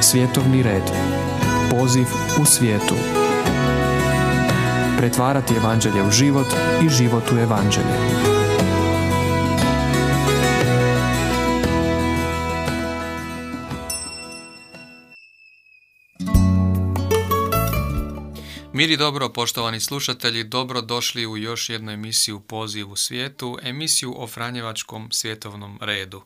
Svjetovni red. Poziv u svijetu. Pretvarati evanđelje u život i život u evanđelje. Mir i dobro, poštovani slušatelji, dobro došli u još jednu emisiju Poziv u svijetu, emisiju o Franjevačkom svjetovnom redu.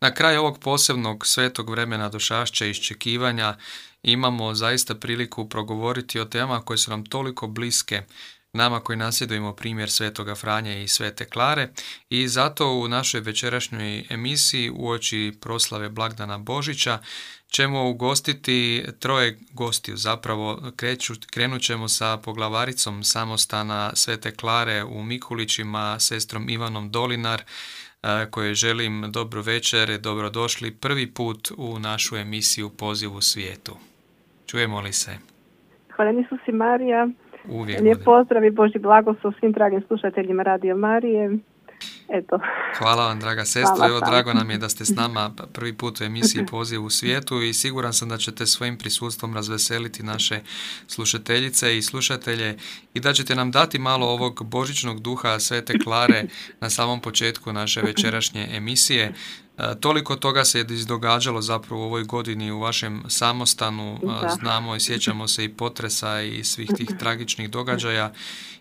Na kraju ovog posebnog svetog vremena došašća i iščekivanja imamo zaista priliku progovoriti o temama koje su nam toliko bliske nama koji nasjedujemo primjer Svetoga Franje i Svete Klare i zato u našoj večerašnjoj emisiji uoči proslave Blagdana Božića ćemo ugostiti troje gostiju. Zapravo kreću, krenut ćemo sa poglavaricom samostana Svete Klare u Mikulićima, sestrom Ivanom Dolinar, koje želim dobro večer, dobrodošli prvi put u našu emisiju Poziv u svijetu. Čujemo li se? Hvala Isus i Marija. Uvijek Lijep pozdrav i Boži blagoslov svim dragim slušateljima Radio Marije. Eto. Hvala vam, draga sestra. Evo, drago nam je da ste s nama prvi put u emisiji Poziv u svijetu i siguran sam da ćete svojim prisustvom razveseliti naše slušateljice i slušatelje i da ćete nam dati malo ovog božićnog duha Svete Klare na samom početku naše večerašnje emisije. E, toliko toga se je izdogađalo zapravo u ovoj godini u vašem samostanu. E, znamo i sjećamo se i potresa i svih tih tragičnih događaja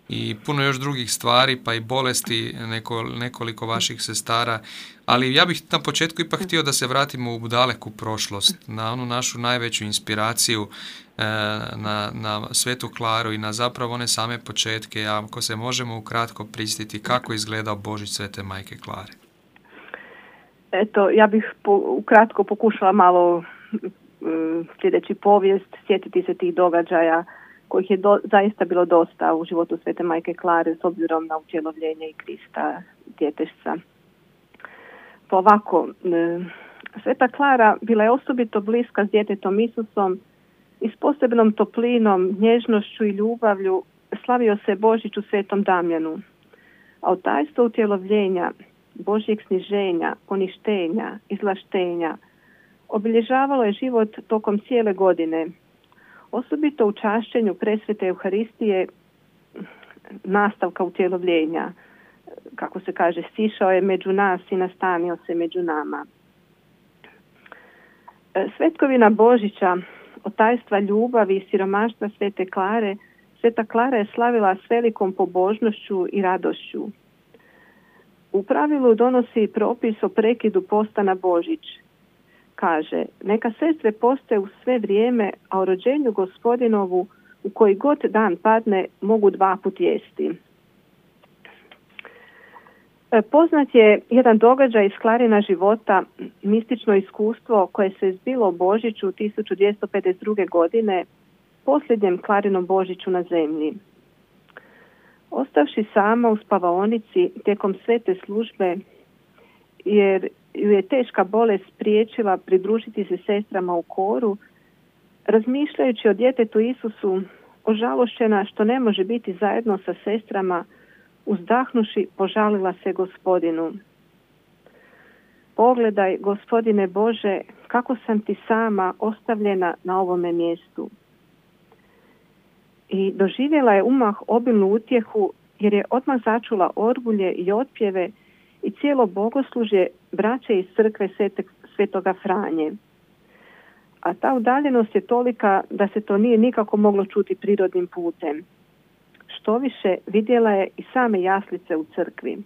i puno još drugih stvari, pa i bolesti neko, nekoliko vaših sestara. Ali ja bih na početku ipak htio da se vratimo u daleku prošlost, na onu našu najveću inspiraciju, e, na, na Svetu Klaru i na zapravo one same početke, ako se možemo ukratko pristiti kako izgledao Božić Svete Majke Klare. Eto, ja bih po, ukratko pokušala malo e, sljedeći povijest, sjetiti se tih događaja kojih je do, zaista bilo dosta u životu Svete Majke Klare s obzirom na utjelovljenje i Krista djetešca. Pa ovako, e, Sveta Klara bila je osobito bliska s djetetom Isusom i s posebnom toplinom, nježnošću i ljubavlju slavio se Božić u Svetom Damjanu. A od tajstvo utjelovljenja, Božjeg sniženja, poništenja, izlaštenja, obilježavalo je život tokom cijele godine – Osobito u čašćenju presvete Euharistije nastavka utjelovljenja, kako se kaže, stišao je među nas i nastanio se među nama. E, Svetkovina Božića, otajstva ljubavi i siromaštva Svete Klare, Sveta Klara je slavila s velikom pobožnošću i radošću. U pravilu donosi propis o prekidu posta na Božić, kaže, neka sestre poste u sve vrijeme, a o rođenju gospodinovu u koji god dan padne mogu dva put jesti. E, poznat je jedan događaj iz Klarina života, mistično iskustvo koje se zbilo Božiću 1252. godine, posljednjem Klarinom Božiću na zemlji. Ostavši sama u spavaonici tijekom svete službe, jer ju je teška bolest spriječila pridružiti se sestrama u koru, razmišljajući o djetetu Isusu, ožalošćena što ne može biti zajedno sa sestrama, uzdahnuši požalila se gospodinu. Pogledaj, gospodine Bože, kako sam ti sama ostavljena na ovome mjestu. I doživjela je umah obilnu utjehu jer je odmah začula orbulje i otpjeve i cijelo bogoslužje braće iz crkve Svetoga Franje. A ta udaljenost je tolika da se to nije nikako moglo čuti prirodnim putem. Što više vidjela je i same jaslice u crkvi.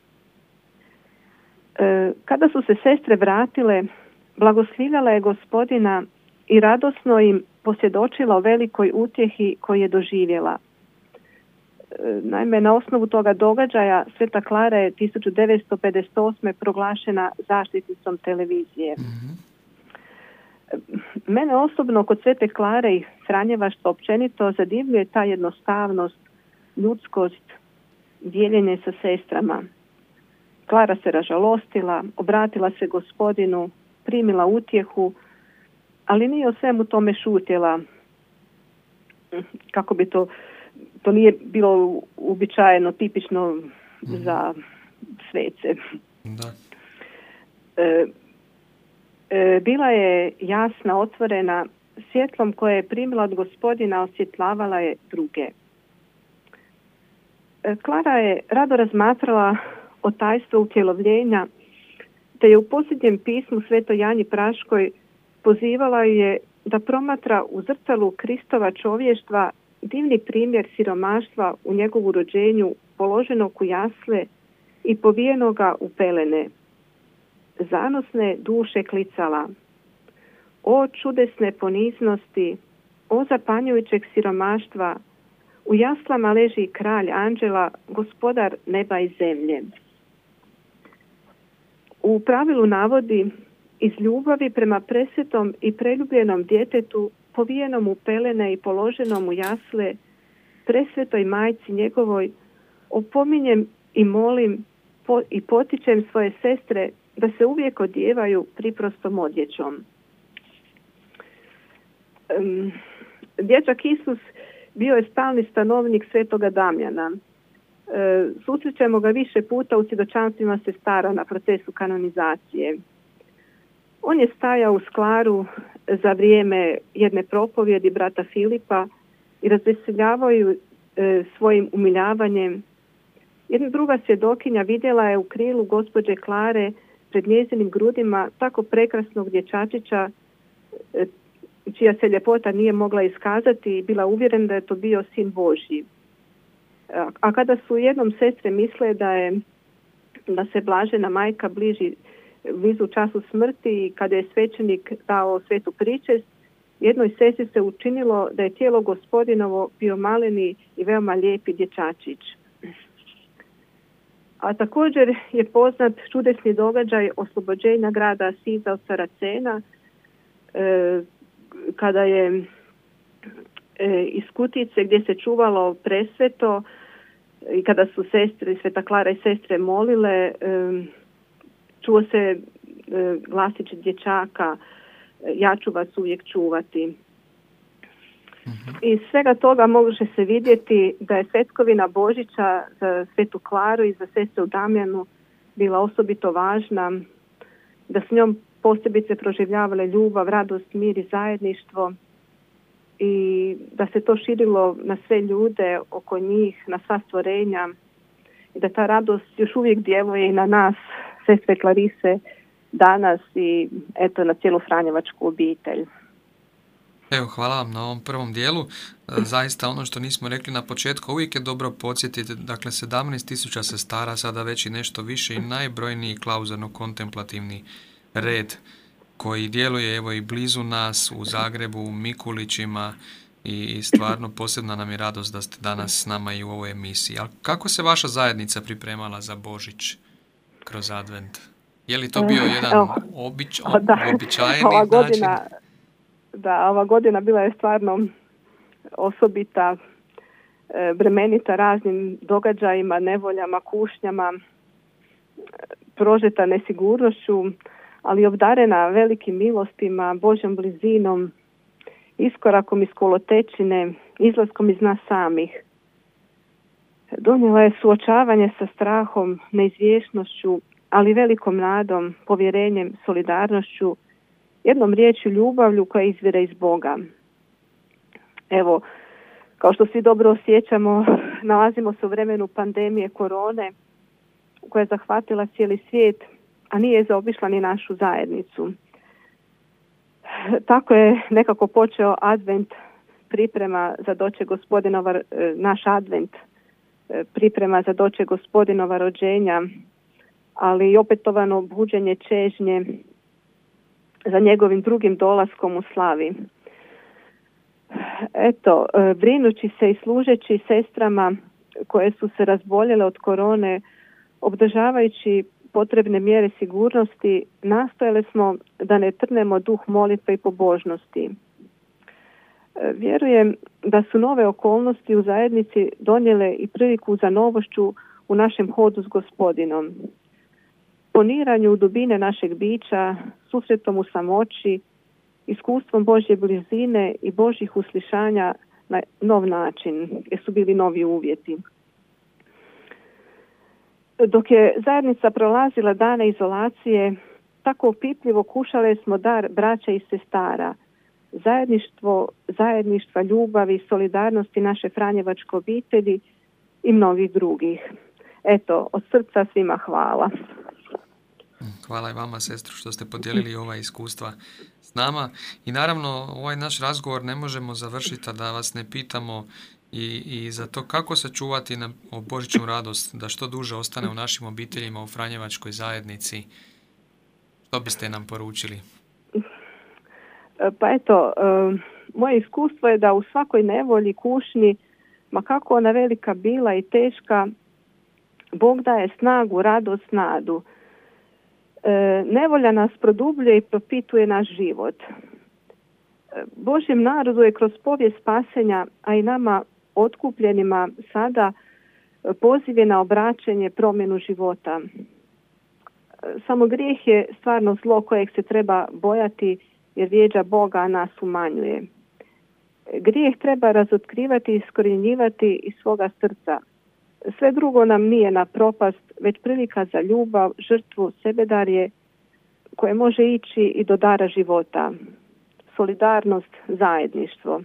E, kada su se sestre vratile, blagoslivljala je gospodina i radosno im posvjedočila o velikoj utjehi koju je doživjela – Naime, na osnovu toga događaja Sveta Klara je 1958. proglašena zaštitnicom televizije. mm Mene osobno kod Svete Klare i Franjevaštva općenito zadivljuje ta jednostavnost, ljudskost, dijeljenje sa sestrama. Klara se ražalostila, obratila se gospodinu, primila utjehu, ali nije o svemu tome šutjela. Kako bi to to nije bilo uobičajeno, tipično za svece. Da. E, E, bila je jasna, otvorena, svjetlom koje je primila od gospodina osvjetlavala je druge. E, Klara je rado razmatrala o tajstvu utjelovljenja, te je u posljednjem pismu Sveto Janji Praškoj pozivala je da promatra u zrcalu Kristova čovještva divni primjer siromaštva u njegovu rođenju položenog u jasle i povijenoga u pelene. Zanosne duše klicala. O čudesne poniznosti, o zapanjujućeg siromaštva, u jaslama leži kralj anđela, gospodar neba i zemlje. U pravilu navodi iz ljubavi prema presvetom i preljubljenom djetetu, povijenom u pelene i položenom u jasle, presvetoj majci njegovoj, opominjem i molim i potičem svoje sestre da se uvijek odjevaju priprostom odjećom. Um, dječak Isus bio je stalni stanovnik svetoga Damjana. E, susrećemo ga više puta u svjedočanstvima stara na procesu kanonizacije. On je stajao u sklaru za vrijeme jedne propovjedi brata Filipa i razveseljavao ju e, svojim umiljavanjem. Jedna druga svjedokinja vidjela je u krilu gospođe Klare pred njezinim grudima tako prekrasnog dječačića e, čija se ljepota nije mogla iskazati i bila uvjerena da je to bio sin Božji. A kada su jednom sestre misle da je da se blažena majka bliži blizu času smrti i kada je svećenik dao svetu pričest, jednoj sestri se učinilo da je tijelo gospodinovo bio maleni i veoma lijepi dječačić. A također je poznat čudesni događaj oslobođenja grada Siza od Saracena, e, kada je e, iz kutice gdje se čuvalo presveto i kada su sestre, Sveta Klara i sestre molile, e, čuo se e, glasić dječaka, ja ću vas uvijek čuvati. Mhm. I svega toga može se vidjeti da je svetkovina Božića za Svetu Klaru i za sestru Damjanu bila osobito važna, da s njom posebice proživljavale ljubav, radost, mir i zajedništvo i da se to širilo na sve ljude oko njih, na sva stvorenja i da ta radost još uvijek djeluje i na nas, sestre Klarise, danas i eto na cijelu Franjevačku obitelj. Evo, hvala vam na ovom prvom dijelu. E, zaista ono što nismo rekli na početku, uvijek je dobro podsjetiti, dakle 17.000 se stara, sada već i nešto više i najbrojniji klauzerno-kontemplativni red koji djeluje evo i blizu nas u Zagrebu, u Mikulićima i stvarno posebna nam je radost da ste danas s nama i u ovoj emisiji. Ali kako se vaša zajednica pripremala za Božić kroz advent? Je li to bio jedan obič, običajeni ova godina, Da, ova godina bila je stvarno osobita, e, bremenita raznim događajima, nevoljama, kušnjama, prožeta nesigurnošću, ali obdarena velikim milostima, Božjom blizinom, iskorakom iz kolotečine, izlaskom iz nas samih. Donijela je suočavanje sa strahom, neizvješnošću, ali velikom nadom, povjerenjem, solidarnošću, jednom riječju ljubavlju koja izvire iz Boga. Evo, kao što svi dobro osjećamo, nalazimo se u vremenu pandemije korone koja je zahvatila cijeli svijet, a nije zaobišla ni našu zajednicu. Tako je nekako počeo advent priprema za doće gospodinova, e, naš advent priprema za doće gospodinova rođenja, ali i opetovano buđenje čežnje za njegovim drugim dolaskom u slavi. Eto, e, brinući se i služeći sestrama koje su se razboljele od korone, obdržavajući potrebne mjere sigurnosti, nastojali smo da ne trnemo duh molitve i pobožnosti. Vjerujem da su nove okolnosti u zajednici donijele i priliku za novošću u našem hodu s gospodinom. Poniranju dubine našeg bića, susretom u samoći, iskustvom Božje blizine i Božjih uslišanja na nov način, jer su bili novi uvjeti. Dok je zajednica prolazila dane izolacije, tako pipljivo kušale smo dar braća i sestara, zajedništvo, zajedništva, ljubavi, solidarnosti naše Franjevačke obitelji i mnogih drugih. Eto, od srca svima hvala. Hvala i vama, sestru, što ste podijelili ova iskustva s nama. I naravno, ovaj naš razgovor ne možemo završiti a da vas ne pitamo i, i za to kako sačuvati na božićnu radost, da što duže ostane u našim obiteljima u Franjevačkoj zajednici. Što biste nam poručili? Pa eto, e, moje iskustvo je da u svakoj nevolji, kušnji, ma kako ona velika bila i teška, Bog daje snagu, radost, nadu. E, nevolja nas produbljuje i propituje naš život. E, Božjem narodu je kroz povijest spasenja, a i nama otkupljenima sada poziv je na obraćanje promjenu života. Samo grijeh je stvarno zlo kojeg se treba bojati jer vjeđa Boga, a nas umanjuje. Grijeh treba razotkrivati i iskorjenjivati iz svoga srca. Sve drugo nam nije na propast, već prilika za ljubav, žrtvu, sebedarje, koje može ići i do dara života. Solidarnost, zajedništvo.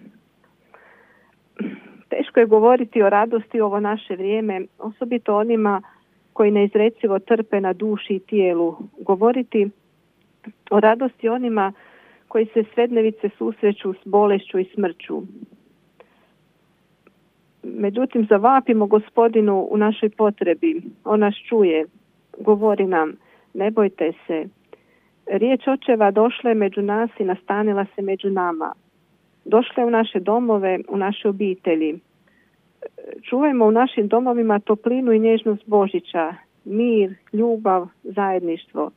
Teško je govoriti o radosti ovo naše vrijeme, osobito onima koji neizrecivo trpe na duši i tijelu. Govoriti o radosti onima koji se svednevice susreću s bolešću i smrću. Međutim, zavapimo gospodinu u našoj potrebi. On nas čuje, govori nam, ne bojte se. Riječ očeva došla je među nas i nastanila se među nama. Došla je u naše domove, u naše obitelji. Čuvajmo u našim domovima toplinu i nježnost Božića, mir, ljubav, zajedništvo.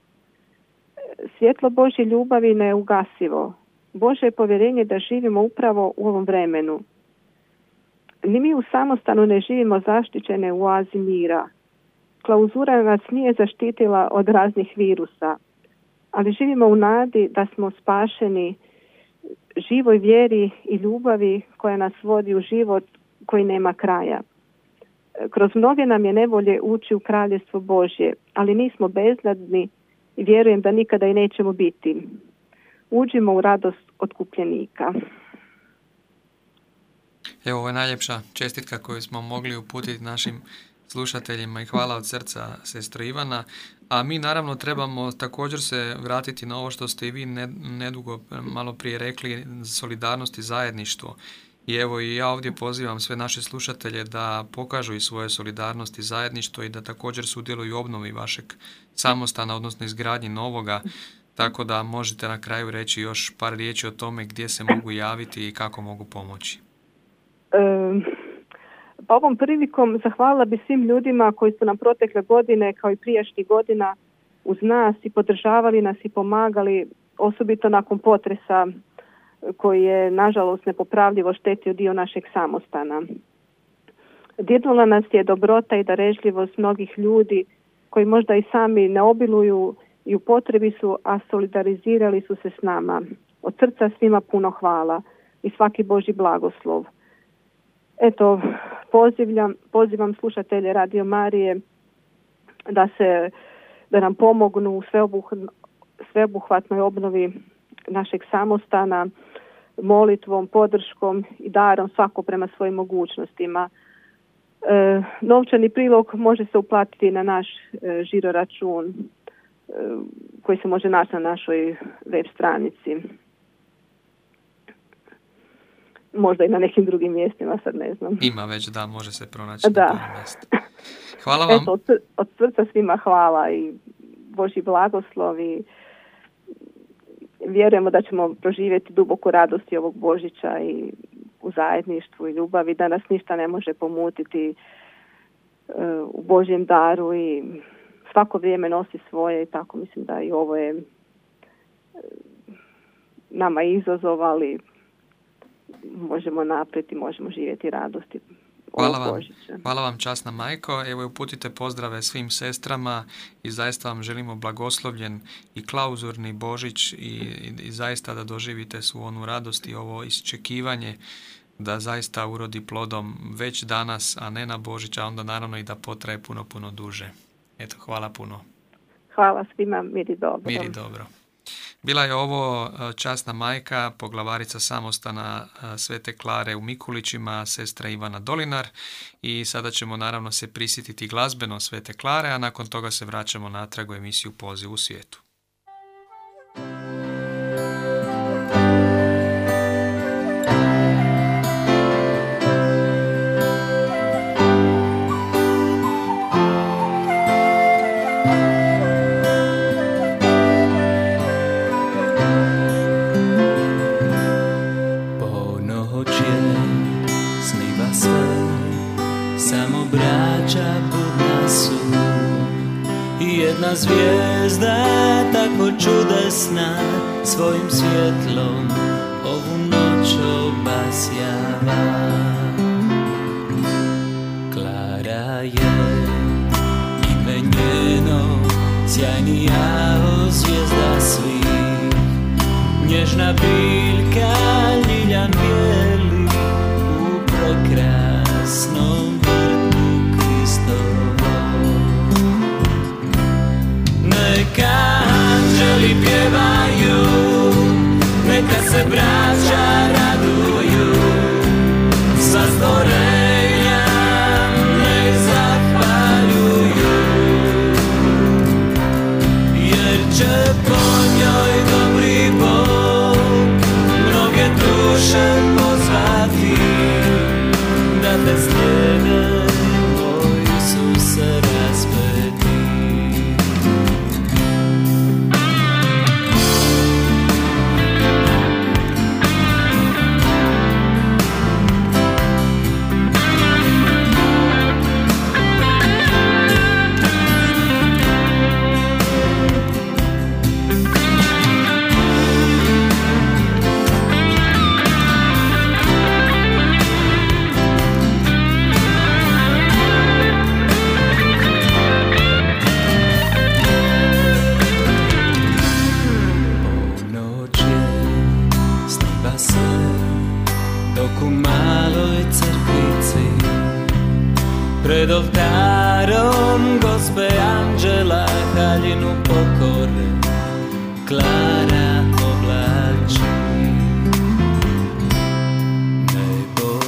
Svjetlo Božje ljubavi ne ugasivo. Bože je povjerenje da živimo upravo u ovom vremenu. Ni mi u samostanu ne živimo zaštićene u oazi mira. Klauzura nas nije zaštitila od raznih virusa, ali živimo u nadi da smo spašeni živoj vjeri i ljubavi koja nas vodi u život koji nema kraja. Kroz mnoge nam je nevolje ući u kraljestvo Božje, ali nismo beznadni vjerujem da nikada i nećemo biti. Uđimo u radost otkupljenika. Evo, ovo je najljepša čestitka koju smo mogli uputiti našim slušateljima i hvala od srca sestra Ivana. A mi naravno trebamo također se vratiti na ovo što ste i vi nedugo malo prije rekli, solidarnost i zajedništvo. I evo i ja ovdje pozivam sve naše slušatelje da pokažu i svoje solidarnost i zajedništvo i da također sudjeluju obnovi vašeg samostana, odnosno izgradnji novoga, tako da možete na kraju reći još par riječi o tome gdje se mogu javiti i kako mogu pomoći. pa ovom prilikom zahvalila bi svim ljudima koji su nam protekle godine kao i prijašnjih godina uz nas i podržavali nas i pomagali, osobito nakon potresa koji je nažalost nepopravljivo štetio dio našeg samostana. Dirnula nas je dobrota i darežljivost mnogih ljudi koji možda i sami ne obiluju i u potrebi su, a solidarizirali su se s nama. Od srca svima puno hvala i svaki Boži blagoslov. Eto, pozivam, pozivam slušatelje Radio Marije da se da nam pomognu u sveobuhvatnoj obnovi našeg samostana molitvom, podrškom i darom svako prema svojim mogućnostima. E, novčani prilog može se uplatiti na naš e, žiro račun e, koji se može naći na našoj web stranici. Možda i na nekim drugim mjestima, sad ne znam. Ima već, da, može se pronaći da. na Hvala vam. Eto, od, od srca svima hvala i Boži blagoslov i vjerujemo da ćemo proživjeti duboku radost ovog Božića i u zajedništvu i ljubavi, da nas ništa ne može pomutiti e, u Božjem daru i svako vrijeme nosi svoje i tako mislim da i ovo je e, nama izazov, ali možemo naprijed i možemo živjeti radosti Hvala vam, hvala vam časna majko. Evo uputite pozdrave svim sestrama i zaista vam želimo blagoslovljen i klauzurni Božić i, i, zaista da doživite svu onu radost i ovo isčekivanje da zaista urodi plodom već danas, a ne na Božić, a onda naravno i da potraje puno, puno duže. Eto, hvala puno. hvala svima, miri dobro. Miri dobro. Bila je ovo e, časna majka, poglavarica samostana e, Svete Klare u Mikulićima, sestra Ivana Dolinar i sada ćemo naravno se prisjetiti glazbeno Svete Klare, a nakon toga se vraćamo natrag u emisiju Poziv u svijetu. Jedna zviezda tako čudesná svojim svietlom ovu nočou basiava. Klára je imeneno, zjajný jaho zviezda svých, nežná bíľa neka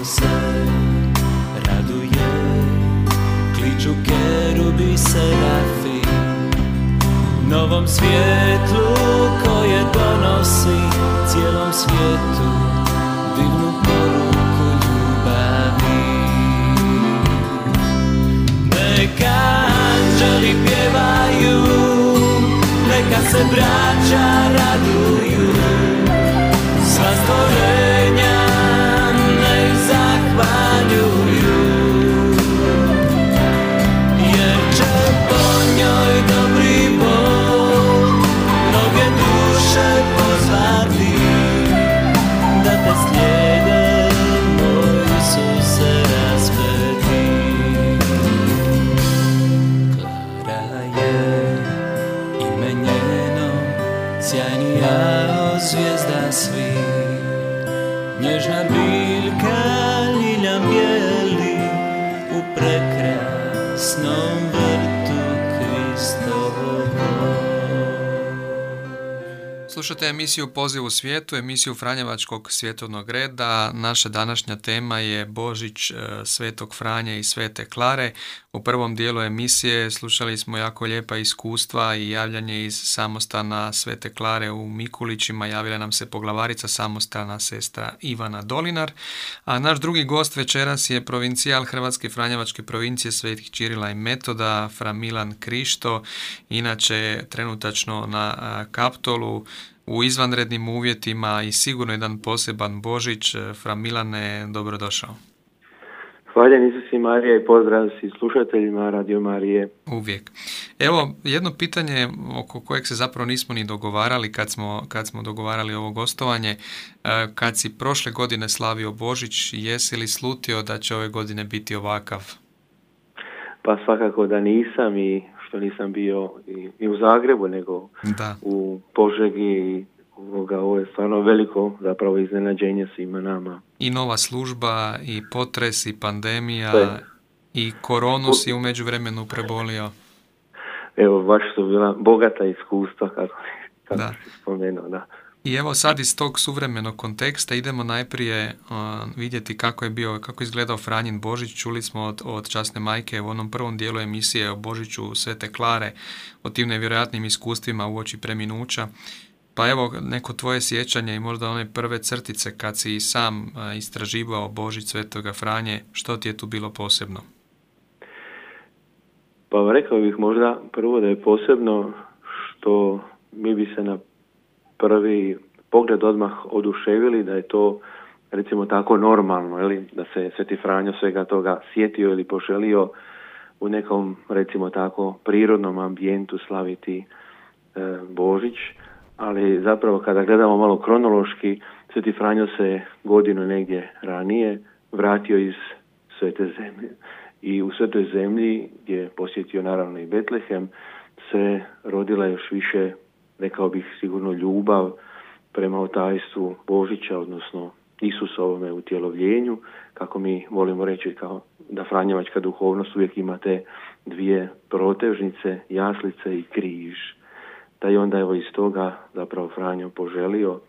Nebo se raduje. Kliču kerubi serafi Novom svijetlu koje donosi cijelom svijetu divnu neka anđeli pjevaju, neka se braća raduju, sva stvorenja Slušate emisiju Poziv u svijetu, emisiju Franjevačkog svjetovnog reda. Naša današnja tema je Božić e, Svetog Franje i Svete Klare. U prvom dijelu emisije slušali smo jako lijepa iskustva i javljanje iz samostana Svete Klare u Mikulićima. Javila nam se poglavarica samostana sestra Ivana Dolinar. A naš drugi gost večeras je provincijal Hrvatske Franjevačke provincije Svetih Čirila i Metoda, Fra Milan Krišto, inače trenutačno na Kaptolu u izvanrednim uvjetima i sigurno jedan poseban Božić. Fra Milane, dobrodošao. Hvaljen Isus i Marija i pozdrav si slušateljima Radio Marije. Uvijek. Evo, jedno pitanje oko kojeg se zapravo nismo ni dogovarali kad smo, kad smo dogovarali ovo gostovanje. E, kad si prošle godine slavio Božić, jesi li slutio da će ove godine biti ovakav? Pa svakako da nisam i što nisam bio i, i u Zagrebu, nego da. u Požegi i ovoga, ovo je stvarno veliko zapravo iznenađenje svima nama. I nova služba, i potres, i pandemija, i koronu si u međuvremenu prebolio. evo, baš su bila bogata iskustva, kako, kako da. si spomenuo, da. I evo sad iz tog suvremenog konteksta idemo najprije vidjeti kako je bio, kako izgledao Franjin Božić. Čuli smo od, od časne majke u onom prvom dijelu emisije o Božiću Svete Klare, o tim nevjerojatnim iskustvima uoči preminuća. Pa evo neko tvoje sjećanje i možda one prve crtice kad si sam istraživao Božić Svetoga Franje, što ti je tu bilo posebno? Pa rekao bih možda prvo da je posebno što mi bi se na prvi pogled odmah oduševili da je to recimo tako normalno, ili da se Sveti Franjo svega toga sjetio ili poželio u nekom recimo tako prirodnom ambijentu slaviti e, Božić, ali zapravo kada gledamo malo kronološki, Sveti Franjo se godinu negdje ranije vratio iz Svete zemlje. I u Svetoj zemlji gdje je posjetio naravno i Betlehem se rodila još više rekao bih sigurno ljubav prema otajstvu Božića, odnosno Isusovome utjelovljenju, kako mi volimo reći kao da Franjevačka duhovnost uvijek ima te dvije protežnice, jaslice i križ. Da je onda evo iz toga zapravo Franjo poželio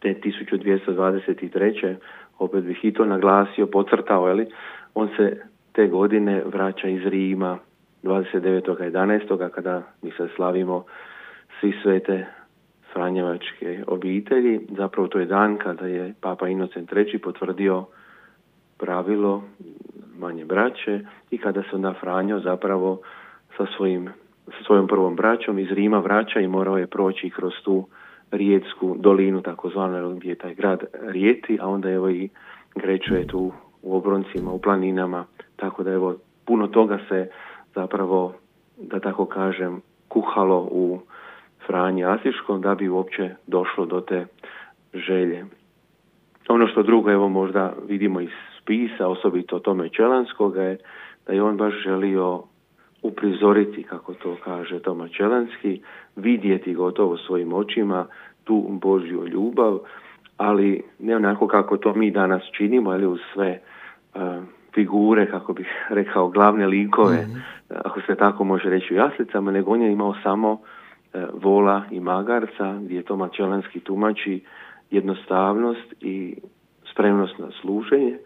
te 1223. opet bih i to naglasio, pocrtao, ali on se te godine vraća iz Rima 29.11. kada mi se slavimo svi svete Franjevačke obitelji. Zapravo to je dan kada je Papa Inocent III potvrdio pravilo manje braće i kada se onda Franjo zapravo sa, svojim, sa svojom prvom braćom iz Rima vraća i morao je proći kroz tu Rijetsku dolinu, takozvanu gdje je taj grad Rijeti, a onda evo i grećuje tu u obroncima, u planinama, tako da evo puno toga se zapravo, da tako kažem, kuhalo u Franji Asiškom da bi uopće došlo do te želje. Ono što drugo, evo možda vidimo iz spisa, osobito tome Čelanskoga je da je on baš želio uprizoriti, kako to kaže Toma Čelanski, vidjeti gotovo svojim očima tu Božju ljubav, ali ne onako kako to mi danas činimo, ali uz sve figure, kako bih rekao, glavne likove, mhm. ako se tako može reći u jaslicama, nego on je imao samo vola i magarca, gdje to Mačelanski tumači jednostavnost i spremnost na služenje,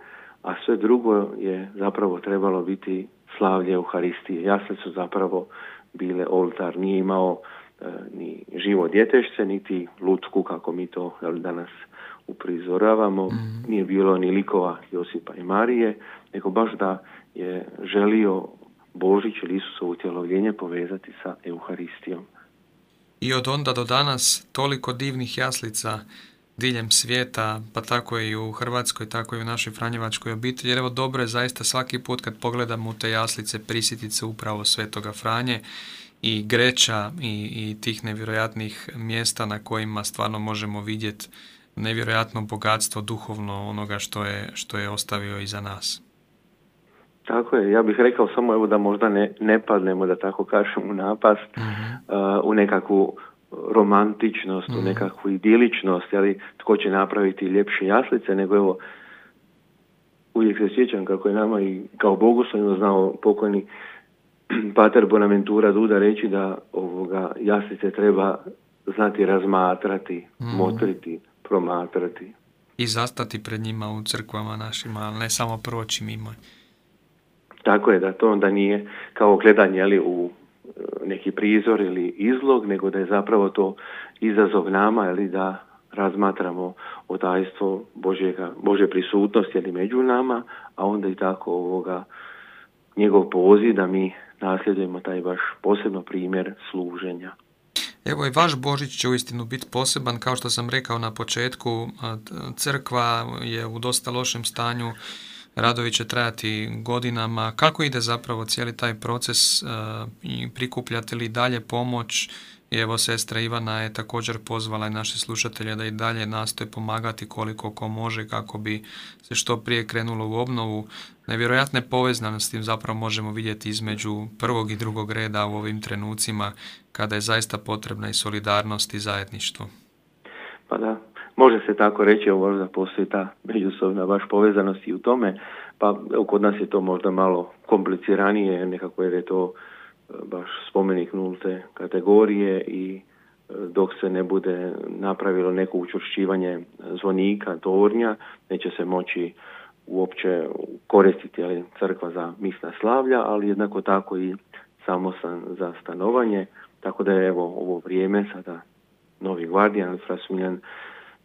a sve drugo je zapravo trebalo biti slavlje Euharistije. Jasne su zapravo bile oltar, nije imao e, ni živo djetešce, niti lutku kako mi to danas uprizoravamo, mm nije bilo ni likova Josipa i Marije, nego baš da je želio Božić ili Isusovo utjelovljenje povezati sa Euharistijom. I od onda do danas toliko divnih jaslica diljem svijeta, pa tako i u Hrvatskoj, tako i u našoj Franjevačkoj obitelji. Jer evo dobro je zaista svaki put kad pogledamo u te jaslice prisjetiti se upravo Svetoga Franje i Greća i, i tih nevjerojatnih mjesta na kojima stvarno možemo vidjeti nevjerojatno bogatstvo duhovno onoga što je, što je ostavio iza nas. Tako je, ja bih rekao samo evo da možda ne, ne padnemo, da tako kažem, u napast, uh u nekakvu romantičnost, u mhm. nekakvu idiličnost, ali tko će napraviti ljepše jaslice, nego evo, uvijek se sjećam kako je nama i kao bogoslovno znao pokojni Pater Bonaventura Duda reći da ovoga jaslice treba znati razmatrati, mm motriti, promatrati. I zastati pred njima u crkvama našima, ali ne samo proći mimo. Tako je da to onda nije kao gledanje ali, u e, neki prizor ili izlog, nego da je zapravo to izazov nama ali, da razmatramo odajstvo Božjega, Bože prisutnosti ali među nama, a onda i tako ovoga njegov poziv da mi nasljedujemo taj baš posebno primjer služenja. Evo i vaš Božić će uistinu biti poseban, kao što sam rekao na početku, crkva je u dosta lošem stanju, radovi će trajati godinama. Kako ide zapravo cijeli taj proces uh, i prikupljate li dalje pomoć? I evo sestra Ivana je također pozvala i naše slušatelje da i dalje nastoje pomagati koliko ko može kako bi se što prije krenulo u obnovu. Nevjerojatne povezanosti zapravo možemo vidjeti između prvog i drugog reda u ovim trenucima kada je zaista potrebna i solidarnost i zajedništvo. Pa da, Može se tako reći, ovo možda postoji ta međusobna baš povezanost i u tome, pa kod nas je to možda malo kompliciranije, nekako jer je to baš spomenik nulte kategorije i dok se ne bude napravilo neko učvršćivanje zvonika, tornja, neće se moći uopće koristiti ali, crkva za misna slavlja, ali jednako tako i samostan za stanovanje, tako da je evo ovo vrijeme sada novi gvardijan Frasmiljan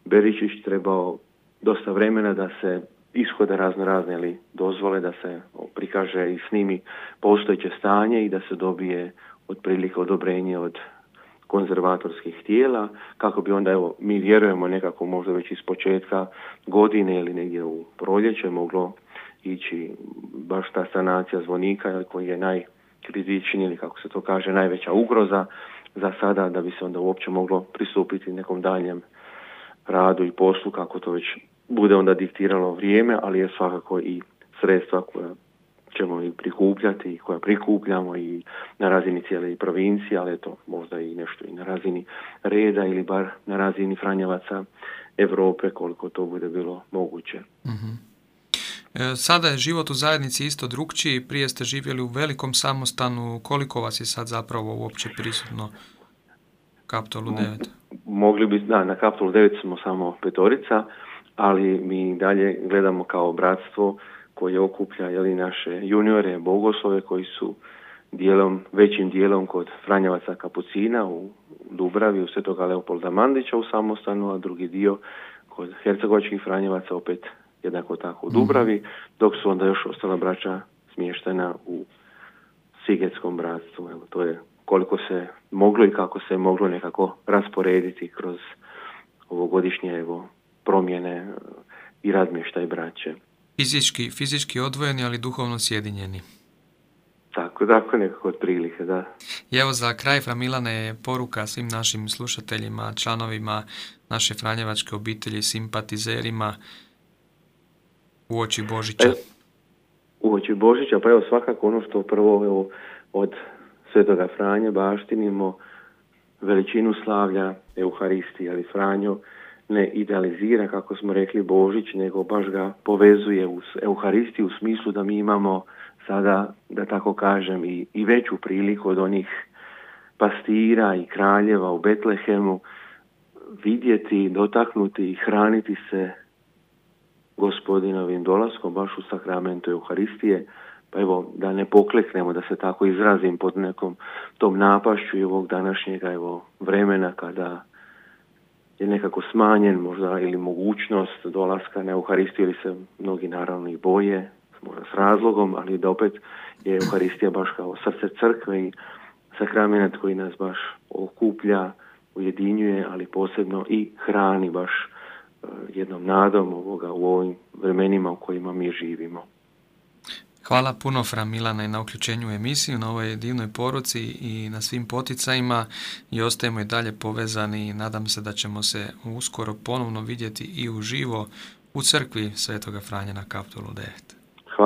Beričić trebao dosta vremena da se ishode razno razne ali dozvole da se prikaže i snimi postojeće stanje i da se dobije otprilike odobrenje od konzervatorskih tijela, kako bi onda, evo, mi vjerujemo nekako možda već iz početka godine ili negdje u proljeće moglo ići baš ta sanacija zvonika koji je najkritičniji ili kako se to kaže najveća ugroza za sada da bi se onda uopće moglo pristupiti nekom daljem radu i poslu kako to već bude onda diktiralo vrijeme, ali je svakako i sredstva koja ćemo i prikupljati i koja prikupljamo i na razini cijele provincije, ali eto možda i nešto i na razini reda ili bar na razini Franjevaca Europe koliko to bude bilo moguće. Mhm. E, sada je život u zajednici isto drugčiji, prije ste živjeli u velikom samostanu, koliko vas je sad zapravo uopće prisutno Kaptolu 9? Mogli bi, da, na Kaptolu 9 smo samo petorica, ali mi dalje gledamo kao bratstvo koje okuplja jeli, naše juniore, bogoslove koji su dijelom, većim dijelom kod Franjevaca Kapucina u Dubravi, u Svetoga Leopolda Mandića u samostanu, a drugi dio kod Hercegovačkih Franjevaca opet jednako tako u Dubravi, dok su onda još ostala braća smještena u Sigetskom bratstvu. Evo, to je koliko se moglo i kako se moglo nekako rasporediti kroz ovogodišnje evo, promjene i razmještaj braće. Fizički, fizički odvojeni, ali duhovno sjedinjeni. Tako, tako nekako prilike, da. I evo za kraj, Fra Milane, poruka svim našim slušateljima, članovima naše Franjevačke obitelji, simpatizerima u oči Božića. u oči Božića, pa evo svakako ono što prvo evo, od Svetoga Franje baštinimo veličinu slavlja Euharistije, ali Franjo ne idealizira, kako smo rekli, Božić, nego baš ga povezuje uz Euharistiju u smislu da mi imamo sada, da tako kažem, i, i veću priliku od onih pastira i kraljeva u Betlehemu vidjeti, dotaknuti i hraniti se gospodinovim dolaskom baš u sakramentu Euharistije, evo da ne pokleknemo, da se tako izrazim pod nekom tom napašću i ovog današnjega evo vremena kada je nekako smanjen možda ili mogućnost dolaska na Euharistiju ili se mnogi naravno i boje, možda s razlogom, ali da opet je Euharistija baš kao srce crkve i sakrament koji nas baš okuplja, ujedinjuje, ali posebno i hrani baš e, jednom nadom ovoga u ovim vremenima u kojima mi živimo. Hvala puno Fra Milana i na uključenju u emisiju, na ovoj divnoj poruci i na svim poticajima i ostajemo i dalje povezani i nadam se da ćemo se uskoro ponovno vidjeti i uživo u crkvi Svetoga Franja na Kaptolu 9.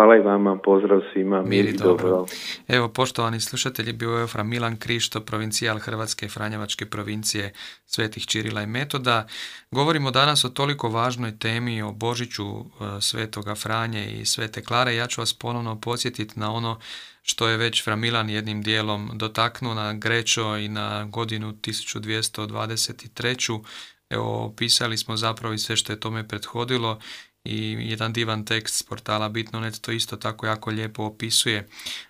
Hvala i vama, pozdrav svima, mir i dobro. Evo, poštovani slušatelji, bio je Fra Milan Krišto, provincijal Hrvatske i Franjevačke provincije Svetih Čirila i Metoda. Govorimo danas o toliko važnoj temi, o Božiću e, Svetoga Franje i Svete Klare. Ja ću vas ponovno podsjetiti na ono što je već Fra Milan jednim dijelom dotaknuo na Grečo i na godinu 1223. Evo, opisali smo zapravo i sve što je tome prethodilo i jedan divan tekst s portala Bitnonet to isto tako jako lijepo opisuje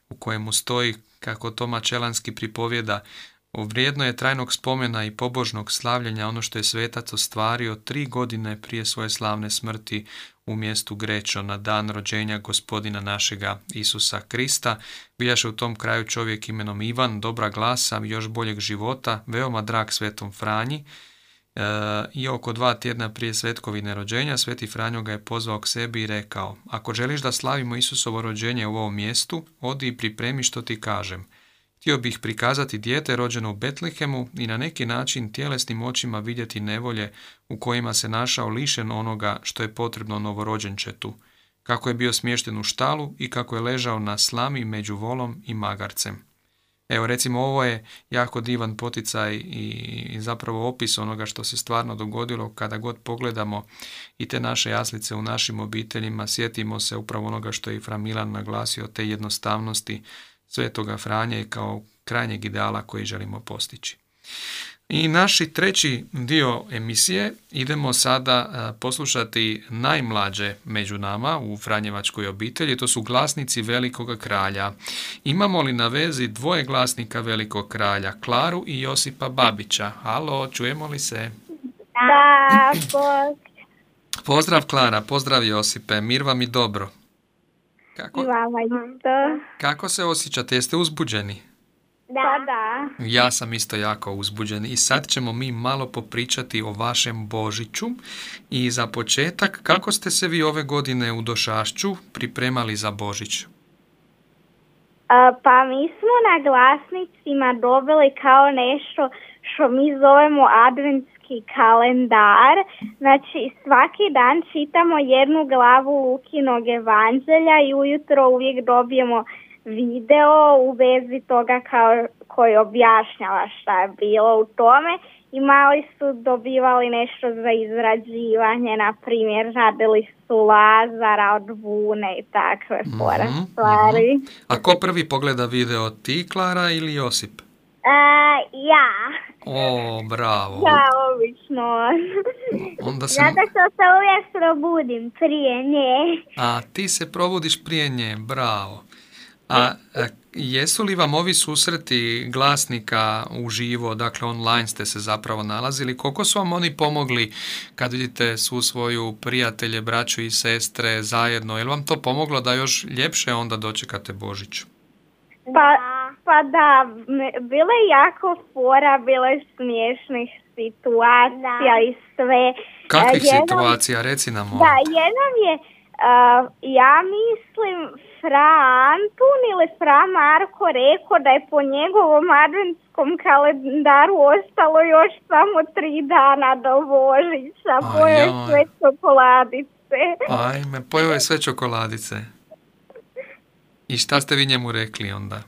u kojemu stoji kako Toma Čelanski pripovjeda Vrijedno je trajnog spomena i pobožnog slavljenja ono što je svetac ostvario tri godine prije svoje slavne smrti u mjestu Grečo na dan rođenja gospodina našega Isusa Krista. Biljaše u tom kraju čovjek imenom Ivan, dobra glasa, još boljeg života, veoma drag svetom Franji, E, I oko dva tjedna prije svetkovine rođenja, Sveti Franjo ga je pozvao k sebi i rekao Ako želiš da slavimo Isusovo rođenje u ovom mjestu, odi i pripremi što ti kažem. Htio bih prikazati dijete rođeno u Betlehemu i na neki način tjelesnim očima vidjeti nevolje u kojima se našao lišen onoga što je potrebno novorođenčetu, kako je bio smješten u štalu i kako je ležao na slami među volom i magarcem. Evo recimo ovo je jako divan poticaj i zapravo opis onoga što se stvarno dogodilo kada god pogledamo i te naše jaslice u našim obiteljima, sjetimo se upravo onoga što je i Fra Milan naglasio, te jednostavnosti Svetoga Franje kao krajnjeg ideala koji želimo postići. I naši treći dio emisije idemo sada e, poslušati najmlađe među nama u Franjevačkoj obitelji, to su glasnici Velikog kralja. Imamo li na vezi dvoje glasnika Velikog kralja, Klaru i Josipa Babića? Halo, čujemo li se? Da, Pozdrav Klara, pozdrav Josipe, mir vam i dobro. Kako, kako se osjećate, jeste uzbuđeni? Da. da. Ja sam isto jako uzbuđen i sad ćemo mi malo popričati o vašem Božiću i za početak kako ste se vi ove godine u Došašću pripremali za Božić? pa mi smo na glasnicima dobili kao nešto što mi zovemo adventski kalendar. Znači svaki dan čitamo jednu glavu Lukinog evanđelja i ujutro uvijek dobijemo video u vezi toga kao koji objašnjava šta je bilo u tome i mali su dobivali nešto za izrađivanje, na primjer radili su Lazara od Vune i takve mm stvari. A ko prvi pogleda video, ti Klara ili Josip? Uh, ja. O, bravo. Ja, obično. Onda sam... Zato što se uvijek probudim prije nje. A, ti se probudiš prije nje, bravo. A jesu li vam ovi susreti glasnika uživo, dakle online ste se zapravo nalazili, koliko su vam oni pomogli kad vidite svu svoju prijatelje, braću i sestre zajedno? Je li vam to pomoglo da još ljepše onda dočekate Božić? Pa, pa da, bile jako fora, bile smiješnih situacija i sve. Kakvih situacija, reci nam Da, jednom je, ja mislim, Fra Antun ili Fra Marko rekao da je po njegovom adventskom kalendaru ostalo još samo tri dana do Božića. Pojeo je sve čokoladice. Ajme, pojeo je sve čokoladice. I šta ste vi njemu rekli onda?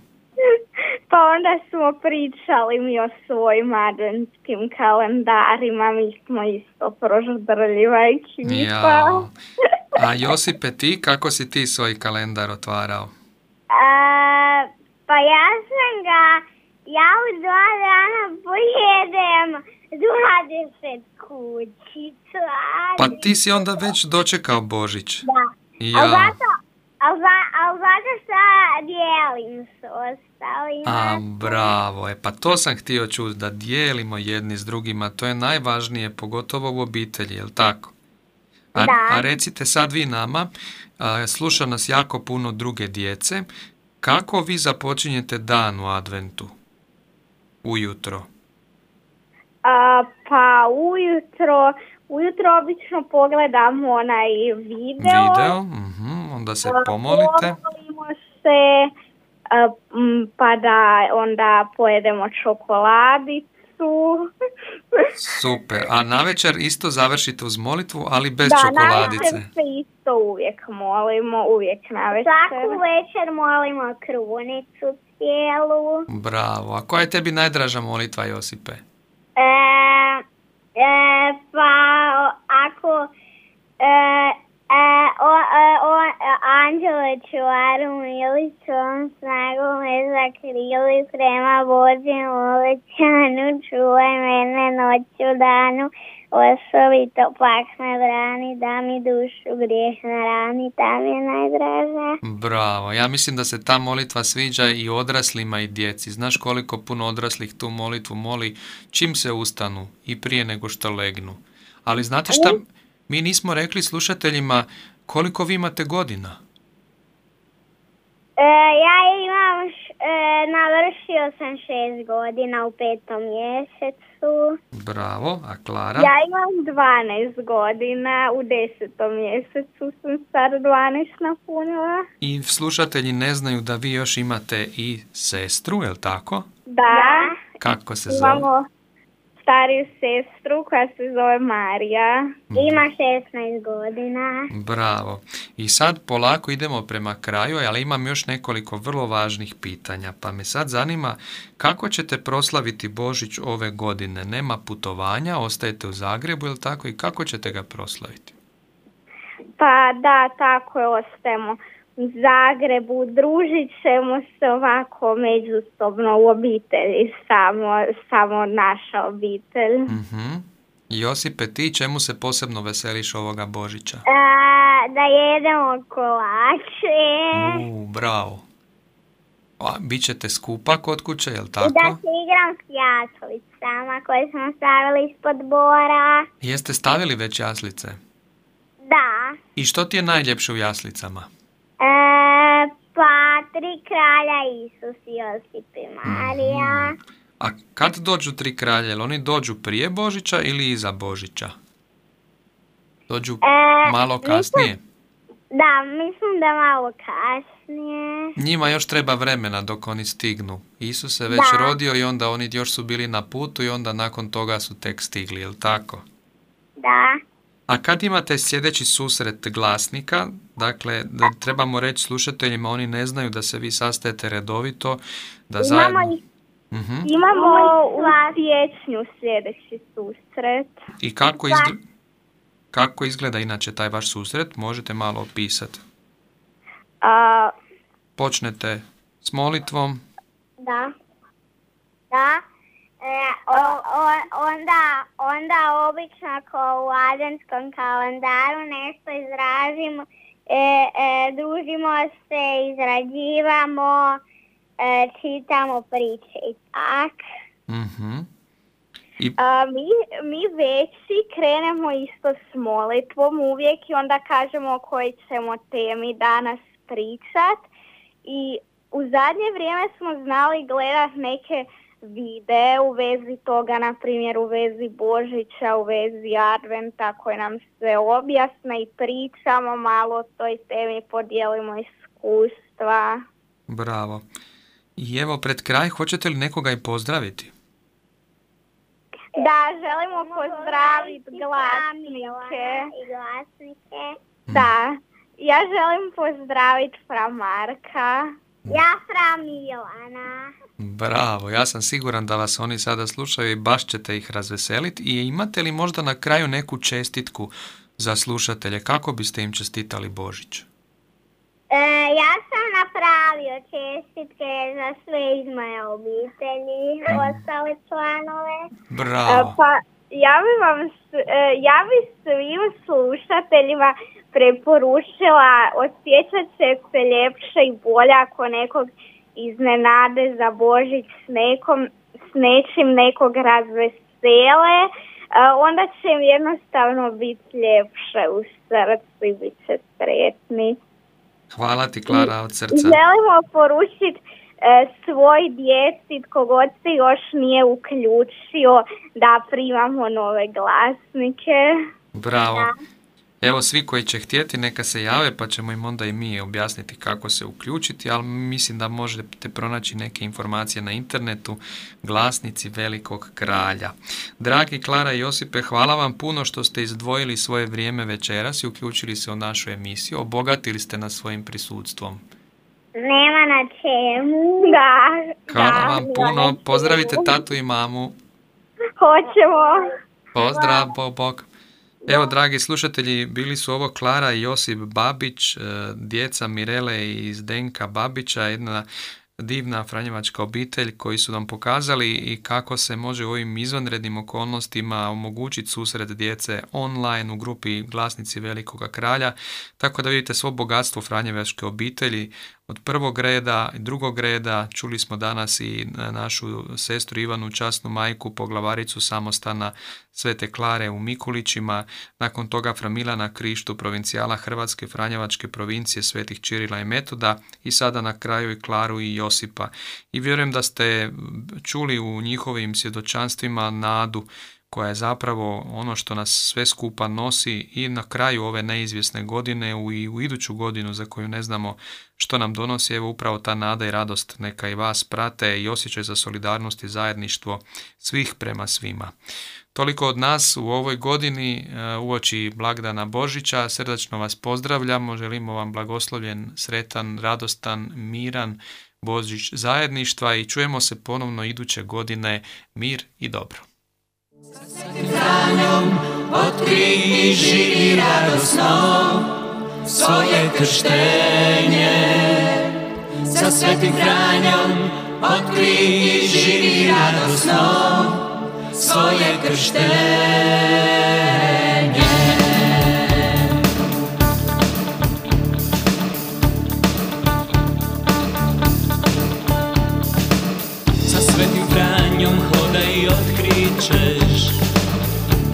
Pa onda smo pričali mi o svojim adventskim kalendarima, mi smo isto proždrljiva ekipa. A Josipe, ti, kako si ti svoj kalendar otvarao? pa ja sam ga, ja u dva dana pojedem 20 kućica. Pa ti si onda već dočekao Božić. Da. Ja. A zato, a, zato sa dijelim s ostalima. A, bravo. E, pa to sam htio čuti, da dijelimo jedni s drugima. To je najvažnije, pogotovo u obitelji, jel tako? A, a recite sad vi nama, sluša nas jako puno druge djece, kako vi započinjete dan u adventu? Ujutro. A, pa ujutro, ujutro obično pogledamo onaj video. Video, uh onda se pomolite. Pomolimo se, pa da onda pojedemo čokoladicu Super. A na večer isto završite uz molitvu, ali bez da, čokoladice. Da, na se isto uvijek molimo, uvijek na večer. Svaku večer molimo krunicu cijelu. Bravo. A koja je tebi najdraža molitva, Josipe? E, e, pa ako E, o, e, o, anđele čuvaru milicom snagom me zakrili prema Božjem uvećanu, čuvaj mene noću danu, osobito pak me brani, da mi dušu grijeh rani, tam je najdraža. Bravo, ja mislim da se ta molitva sviđa i odraslima i djeci. Znaš koliko puno odraslih tu molitvu moli čim se ustanu i prije nego što legnu. Ali znate šta, mi nismo rekli slušateljima koliko vi imate godina. E, ja imam, š, e, navršio sam šest godina u petom mjesecu. Bravo, a Klara? Ja imam 12 godina, u desetom mjesecu sam sad 12 napunila. I slušatelji ne znaju da vi još imate i sestru, je li tako? Da. Kako se zove? Imamo stariju sestru koja se zove Marija. Ima 16 godina. Bravo. I sad polako idemo prema kraju, ali imam još nekoliko vrlo važnih pitanja. Pa me sad zanima kako ćete proslaviti Božić ove godine? Nema putovanja, ostajete u Zagrebu, ili tako? I kako ćete ga proslaviti? Pa da, tako je, ostajemo Zagrebu, družit ćemo se ovako međusobno u obitelji, samo, samo naša obitelj. Mhm. Josipe, ti čemu se posebno veseliš ovoga Božića? da jedemo kolače. U, bravo. A, bit ćete skupa kod kuće, jel tako? I da se igram s jaslicama koje smo stavili ispod bora. Jeste stavili već jaslice? Da. I što ti je najljepše u jaslicama? E, pa tri kralja Isus, Josip i Marija. A kad dođu tri kralje, jel oni dođu prije Božića ili iza Božića? Dođu E, malo kasnije? Da, mislim da malo kasnije. Njima još treba vremena dok oni stignu. Isus se već Da. rodio i onda oni još su bili na putu i onda nakon toga su tek stigli, jel tako? Da. A kad imate sljedeći susret glasnika, dakle, da trebamo reći slušateljima, oni ne znaju da se vi sastajete redovito, da zajedno... Imamo, i- Mhm. imamo u siječnju sljedeći susret. I kako, izgle- kako izgleda inače taj vaš susret? Možete malo opisati. A, Počnete s molitvom, da. Da. E, o- onda, onda obično ko u adventskom kalendaru nešto izražimo, e, e, družimo se, izrađivamo, e, čitamo priče i tak. Mhm. I A, mi, mi veći krenemo isto s molitvom uvijek i onda kažemo o kojoj ćemo temi danas pričat. I u zadnje vrijeme smo znali gledat neke videe u vezi toga, na primjer u vezi Božića, u vezi Adventa koje nam sve objasne i pričamo malo o toj temi, podijelimo iskustva. bravo. I evo pred kraj, hoćete li nekoga i pozdraviti? Da, želimo pozdraviti glasnike. I glasnike. Da, ja želim pozdraviti Fra Marka. Ja Fra Milana. Bravo, ja sam siguran da vas oni sada slušaju i baš ćete ih razveseliti. I imate li možda na kraju neku čestitku za slušatelje? Kako biste im čestitali Božić? E, ja sam napravio čestitke za sve iz moje obitelji, ostale članove. Bravo. Pa ja bi vam, e, ja bi svim slušateljima preporučila osjećat će se ljepše i bolje ako nekog iznenade za Božić s nekom, s nečim nekog razvesele, onda će im jednostavno biti ljepše u srcu i bit će sretni. Hvala ti, Klara, od srca. Želimo poručiti e, svoj djeci, tko god se još nije uključio, da primamo nove glasnike. Bravo. Evo, svi koji će htjeti, neka se jave, pa ćemo im onda i mi objasniti kako se uključiti, ali mislim da možete pronaći neke informacije na internetu, glasnici velikog kralja. Dragi Klara i Josipe, hvala vam puno što ste izdvojili svoje vrijeme večeras i uključili se u našu emisiju, obogatili ste nas svojim prisutstvom. Nema na čemu. Da. Hvala da, vam puno, pozdravite tatu i mamu. Hoćemo. Pozdrav, bog. Evo, dragi slušatelji, bili su ovo Klara i Josip Babić, e, djeca Mirele i Zdenka Babića, jedna divna franjevačka obitelj koji su nam pokazali i kako se može u ovim izvanrednim okolnostima omogućiti susret djece online u grupi Glasnici Velikoga kralja, tako da vidite svo bogatstvo franjevačke obitelji od prvog reda i drugog reda. Čuli smo danas i našu sestru Ivanu, časnu majku, poglavaricu samostana Svete Klare u Mikulićima, nakon toga Fra Milana Krištu, provincijala Hrvatske Franjevačke provincije Svetih Čirila i Metoda i sada na kraju i Klaru i Josipa. I vjerujem da ste čuli u njihovim svjedočanstvima nadu koja je zapravo ono što nas sve skupa nosi i na kraju ove neizvjesne godine i u iduću godinu za koju ne znamo što nam donosi, evo upravo ta nada i radost neka i vas prate i osjećaj za solidarnost i zajedništvo svih prema svima. Toliko od nas u ovoj godini e, uoči blagdana Božića. Srdačno vas pozdravljamo, želimo vam blagoslovljen, sretan, radostan, miran Božić zajedništva i čujemo se ponovno iduće godine. Mir i dobro. Sa svetim Franjom otkri i živi radosno svoje krštenje. Sa svetim Franjom otkri i živi radosno svoje krštenje. Sa svetim Franjom hodaj i otkričeš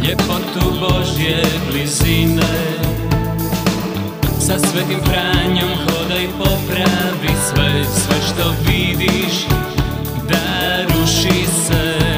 ljepotu Božje blizine. Sa svetim pranjom hodaj popravi sve Sve što vidiš da ruši se.